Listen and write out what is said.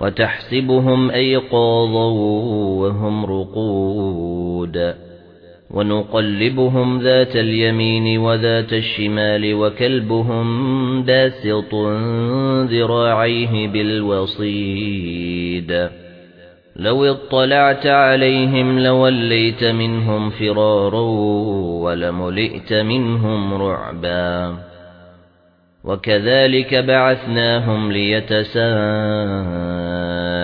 وَتَحْسَبُهُمْ أَيْقَاظًا وَهُمْ رُقُودٌ وَنُقَلِّبُهُمْ ذَاتَ الْيَمِينِ وَذَاتَ الشِّمَالِ وَكَلْبُهُمْ بَاسِطٌ ذِرَاعَيْهِ بِالْوَصِيدِ لَوْ اطَّلَعْتَ عَلَيْهِمْ لَوَلَّيْتَ مِنْهُمْ فِرَارًا وَلَمُلِئْتَ مِنْهُمْ رُعْبًا وَكَذَلِكَ بَعَثْنَاهُمْ لِيَتَسَاءَلُوا